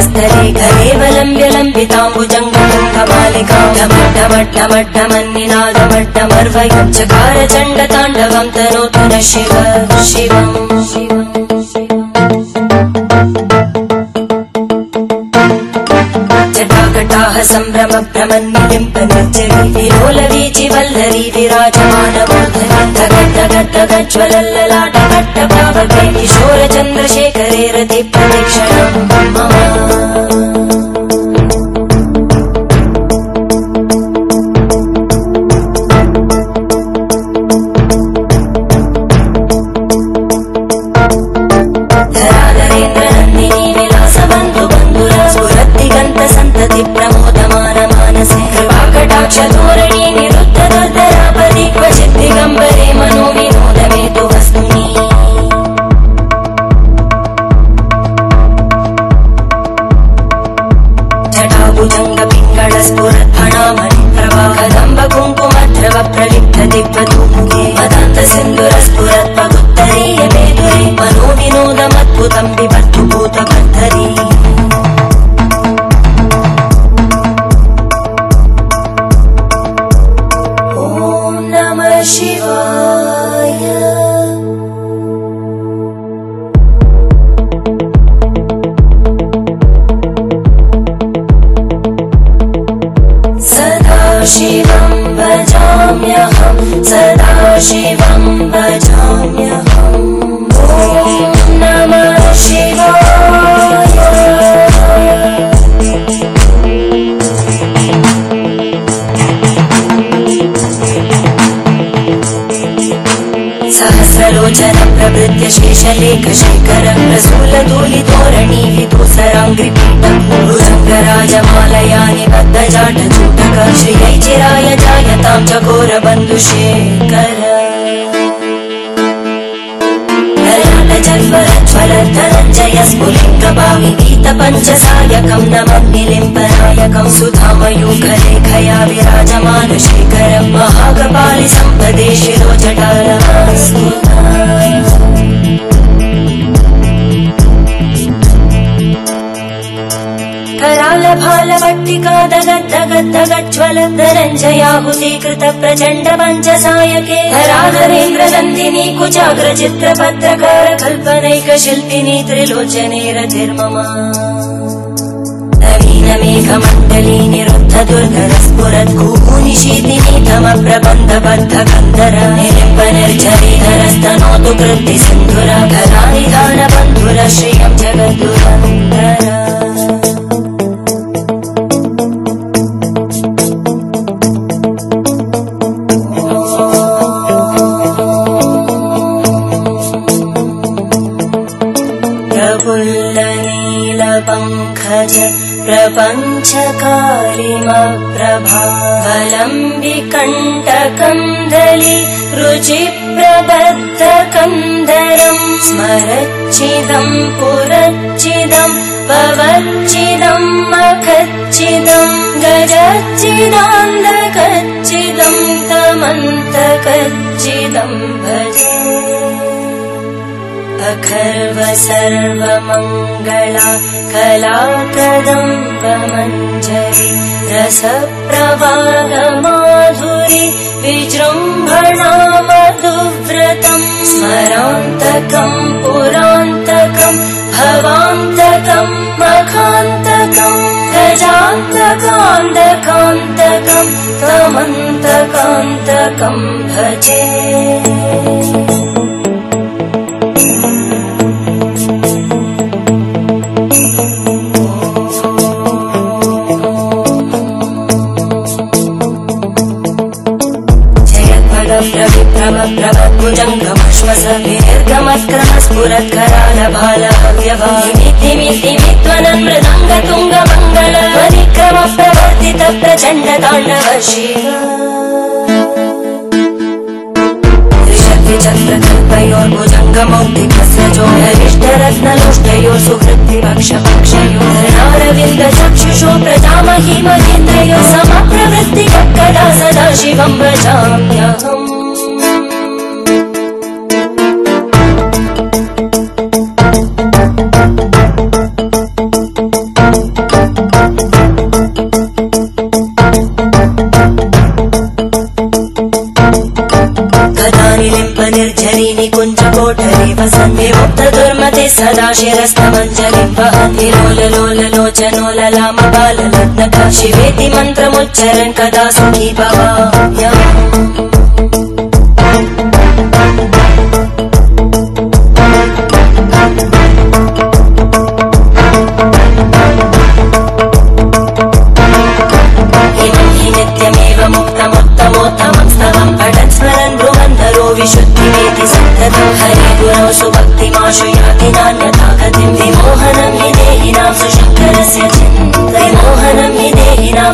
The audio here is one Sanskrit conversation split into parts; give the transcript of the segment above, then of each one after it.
ललाटवीगलज्जल प्रवाह पावितस्तरे घरेवलम्ब्य लम्बिताम्बुजङ्गमालिका ढमड्ढमड्ढमड्ढमन्निनादमड्ढमर्वयुच्चकार चण्डताण्डवं तनोतु न शिव शिवम् जटाकटाः सम्भ्रम भ्रमन्निलिम्प निर्जरी विलोलवीचि वल्लरी विराजमानबोधरी किशोर चन्द्रशेखरे रति प्रदक्षिणम् शिवं भजाम्यहं सदा शिवं सहस्रलोचन प्रभृत्य शेषलेख शेखर प्रसूलधूलि धोरणी विदुसराङ्घ्रिपीठभुजङ्गराजमालया निबद्धजाट चूटक श्रियै चिराय जायतां ज्वल धनञ्जय स्फुलिङ्गभावि गीत पञ्चसायकं नमग्निलिम्बनायकं सुधामयूखलेखया विराजमान शेखरं महागपालि सम्पदे शिरो जटारस्तु कराल भाल पट्टिका दगद् दगद् दगज्ज्वल धनञ्जयाहुति कृत प्रचण्ड पञ्चसायके धराधरेन्द्र नन्दिनी कुचाग्र चित्रपत्रकार कल्पनैक शिल्पिनी त्रिलोचने रतिर्मम नवीन मेघमण्डली निरुद्ध कूनिशीतिनी तम प्रबन्ध बद्ध कन्दर निलिम्ब निर्झरीधरस्तनोतु कृति सिन्धुर धरानिधान बन्धुर श्रियं जगद्दुरन्धर प्रपञ्चकारिमप्रभावलम्बिकण्टकन्दलि रुचिप्रबद्धकन्दरम् स्मरच्चिदम् पुरच्चिदम् भवच्चिदम् मखच्चिदम् गजच्चिदान्धकच्चिदम् तमन्तकच्चिदम् भजे सर्वमङ्गला कलाकदम्बमञ्जरि रसप्रवाहमाधुरि विजृम्भणा मधुव्रतम् स्मरान्तकम् पुरान्तकम् भवान्तकम् मखान्तकम् गजान्तकान्तकान्तकम् तमन्तकान्तकम् भजे जयद्भगप्रविप्रभप्रभुजङ्गमश्वस दीर्घमक्रम स्फुरत्करालभालव्यभामितिमितिमित्वनमृदङ्गतुङ्गमङ्गल परिक्रम प्रवर्तित प्रचण्ड ताण्डव शिव त्रिशक्तिचक्रकल्पयोर्भुजङ्गमौक्तिकस्य जोहरिष्टरत्नलोष्टयो सुहृद्विपक्षपक्षयो धरणारविन्द चक्षुषो प्रजामहि महेन्द्रयो समप्रवृत्तिकक्कदा सदा शिवं ನಲ್ಲಿ ಕುಂಜಕೋಟರಿ ವಸಂತಿ ಮುಕ್ತ ದುರ್ಮತಿ ಸದಾ ಶಿರಸ್ತ ಮಂಜರಿಪ್ಪ ಹನಿಲೋಲ ಲೋಲ ಲೋಚನೋಲ ಲಾಮ ಬಾಲ ರತ್ನ ಕಾಶಿ ವೇದಿ ಮಂತ್ರ ಮುಚ್ಚರನ್ ಕದಾ ಸುಖಿ ಭವ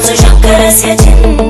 su shan karasitin